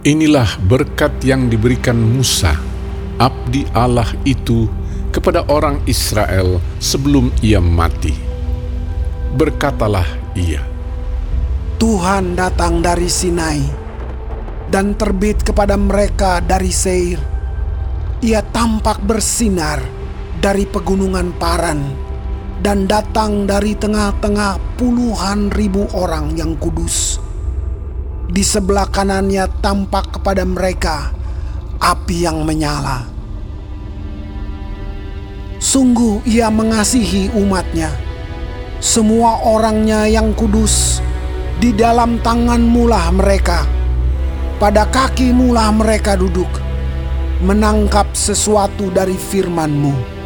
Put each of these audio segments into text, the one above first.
Inilah berkat yang diberikan Musa, abdi Allah itu, kepada orang Israel sebelum ia mati. Berkatalah ia, Tuhan datang dari Sinai dan terbit kepada mereka dari Seir. Ia tampak bersinar dari pegunungan Paran dan datang dari tengah-tengah puluhan ribu orang yang kudus. Di sebelah kanannya tampak kepada mereka api yang menyala. Sungguh ia mengasihi umatnya, semua orangnya yang kudus, di dalam tangan mulah mereka, pada kaki mulah mereka duduk, menangkap sesuatu dari firmanmu.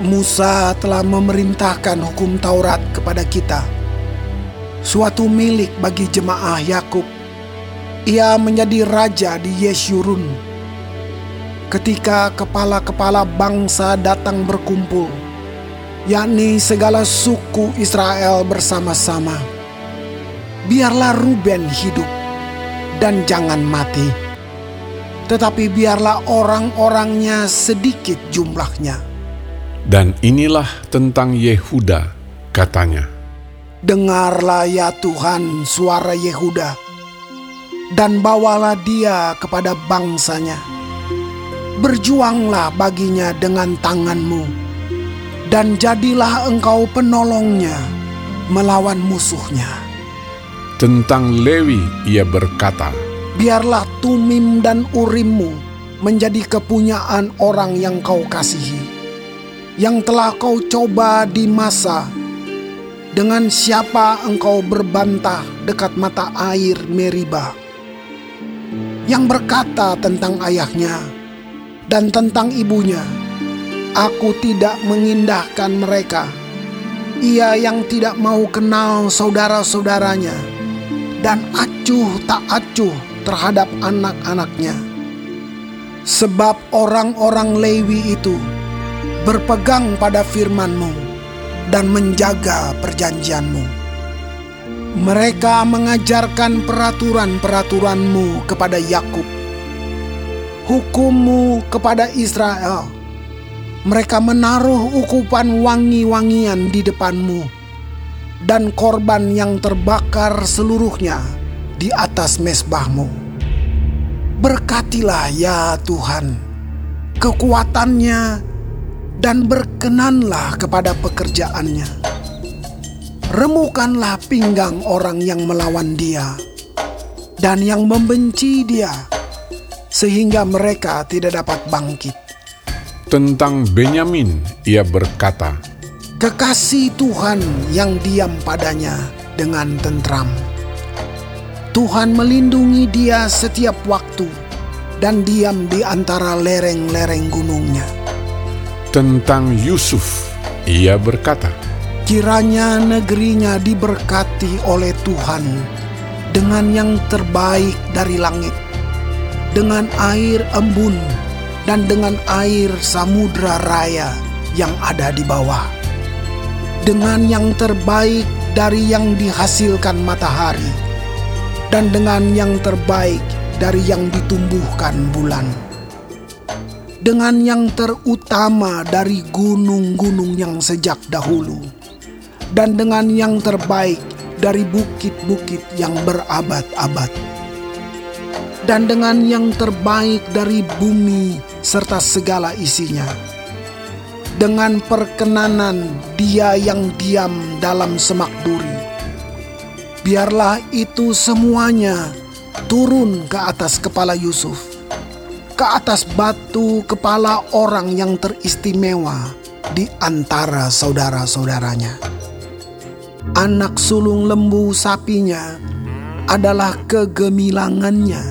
Musa telah memerintahkan hukum Taurat kepada kita suatu milik bagi jemaah Yakub. Ia menjadi raja di Yeshurun. Ketika kepala-kepala bangsa datang berkumpul, yakni segala suku Israel bersama-sama, biarlah Ruben hidup dan jangan mati. Tetapi biarlah orang-orangnya sedikit jumlahnya. Dan inilah tentang Yehuda, katanya. Dengarlah ya Tuhan suara Yehuda, dan bawalah dia kepada bangsanya. Berjuanglah baginya dengan tanganmu, dan jadilah engkau penolongnya melawan musuhnya. Tentang Lewi ia berkata, Biarlah Tumim dan Urimmu menjadi kepunyaan orang yang kau kasihi, yang telah kau coba di masa dengan siapa engkau berbantah dekat mata air Meriba? Yang berkata tentang ayahnya dan tentang ibunya, Aku tidak mengindahkan mereka. Ia yang tidak mau kenal saudara-saudaranya dan acuh tak acuh terhadap anak-anaknya. Sebab orang-orang Lewi itu berpegang pada firman-Mu dan menjaga perjanjianmu. Mereka mengajarkan peraturan-peraturanmu kepada Yakub, hukummu kepada Israel. Mereka menaruh ukupan wangi-wangian di depanmu dan korban yang terbakar seluruhnya di atas mesbahmu. Berkatilah ya Tuhan, kekuatannya dan berkenanlah kepada pekerjaannya. Remukanlah pinggang orang yang melawan dia dan yang membenci dia, sehingga mereka tidak dapat bangkit. Tentang Benyamin ia berkata, Kekasih Tuhan yang diam padanya dengan tentram. Tuhan melindungi dia setiap waktu dan diam di antara lereng-lereng gunungnya tentang Yusuf, ia berkata, Kiranya negerinya diberkati oleh Tuhan dengan yang terbaik dari langit, dengan air embun dan dengan air samudra raya yang ada di bawah, dengan yang terbaik dari yang dihasilkan matahari, dan dengan yang terbaik dari yang ditumbuhkan bulan dengan yang terutama dari gunung-gunung yang sejak dahulu, dan dengan yang terbaik dari bukit-bukit yang berabad-abad, dan dengan yang terbaik dari bumi serta segala isinya. Dengan perkenanan dia yang diam dalam semak duri, biarlah itu semuanya turun ke atas kepala Yusuf ke atas batu kepala orang yang teristimewa di antara saudara-saudaranya. Anak sulung lembu sapinya adalah kegemilangannya,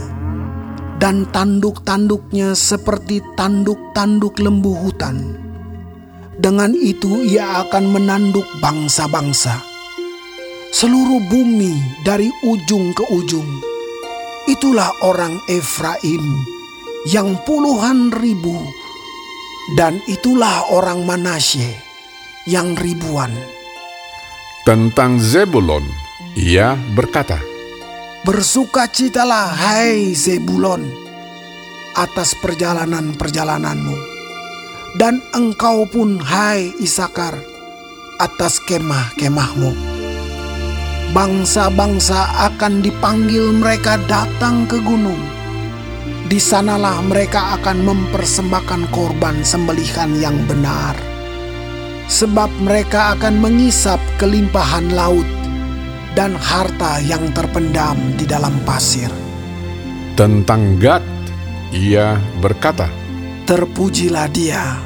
dan tanduk-tanduknya seperti tanduk-tanduk lembu hutan. Dengan itu, ia akan menanduk bangsa-bangsa, seluruh bumi dari ujung ke ujung. Itulah orang Efraim yang puluhan ribu, dan itulah orang Manasye yang ribuan. Tentang Zebulon, ia berkata, Bersukacitalah hai Zebulon atas perjalanan-perjalananmu. Dan engkau pun hai Isakar atas kemah-kemahmu. Bangsa-bangsa akan dipanggil mereka datang ke gunung. Di sanalah mereka akan mempersembahkan korban sembelihan yang benar. Sebab mereka akan mengisap kelimpahan laut dan harta yang terpendam di dalam pasir. Tentang Gad, ia berkata, Terpujilah dia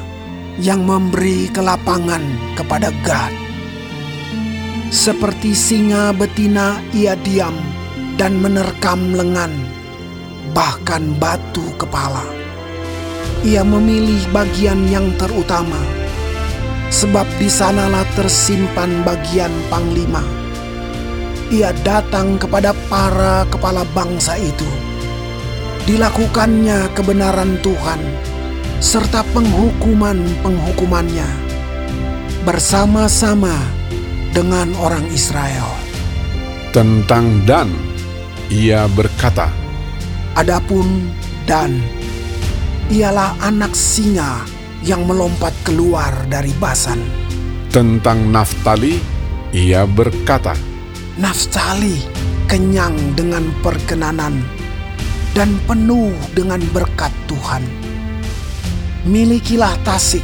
yang memberi kelapangan kepada Gad. Seperti singa betina ia diam dan menerkam lengan, bahkan batu kepala. Ia memilih bagian yang terutama, sebab di sanalah tersimpan bagian panglima. Ia datang kepada para kepala bangsa itu. Dilakukannya kebenaran Tuhan serta penghukuman-penghukumannya bersama-sama dengan orang Israel. Tentang Dan, ia berkata, Adapun Dan, ialah anak singa yang melompat keluar dari Basan. Tentang Naftali, ia berkata, Naftali kenyang dengan perkenanan dan penuh dengan berkat Tuhan. Milikilah Tasik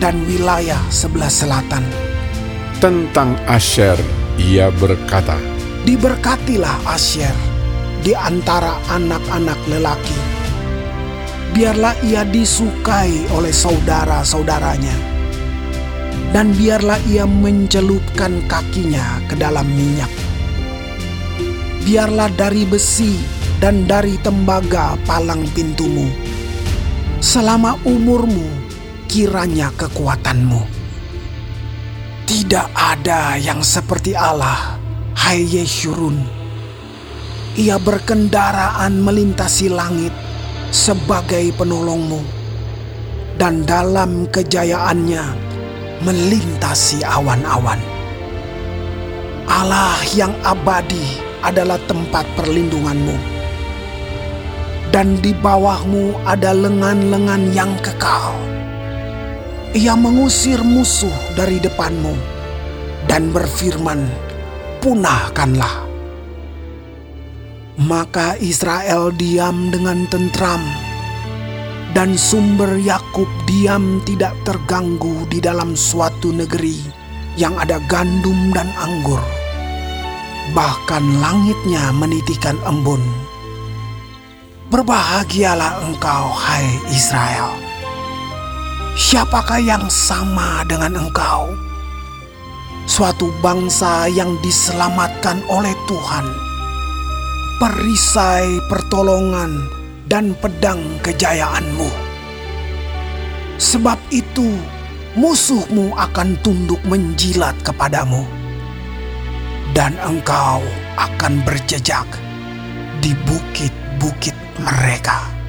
dan wilayah sebelah selatan. Tentang Asher, ia berkata, Diberkatilah Asher di antara anak-anak lelaki. Biarlah ia disukai oleh saudara-saudaranya. Dan biarlah ia mencelupkan kakinya ke dalam minyak. Biarlah dari besi dan dari tembaga palang pintumu. Selama umurmu, kiranya kekuatanmu. Tidak ada yang seperti Allah, hai Yeshurun. Ia berkendaraan melintasi langit sebagai penolongmu. Dan dalam kejayaannya melintasi awan-awan. Allah yang abadi adalah tempat perlindunganmu. Dan di bawahmu ada lengan-lengan yang kekal. Ia mengusir musuh dari depanmu dan berfirman, punahkanlah. Maka Israel diam dengan tentram, dan sumber Yakub diam tidak terganggu di dalam suatu negeri yang ada gandum dan anggur. Bahkan langitnya menitikan embun. Berbahagialah engkau, hai Israel. Siapakah yang sama dengan engkau? Suatu bangsa yang diselamatkan oleh Tuhan perisai pertolongan dan pedang kejayaanmu. Sebab itu, musuhmu akan tunduk menjilat kepadamu, dan engkau akan berjejak di bukit-bukit mereka.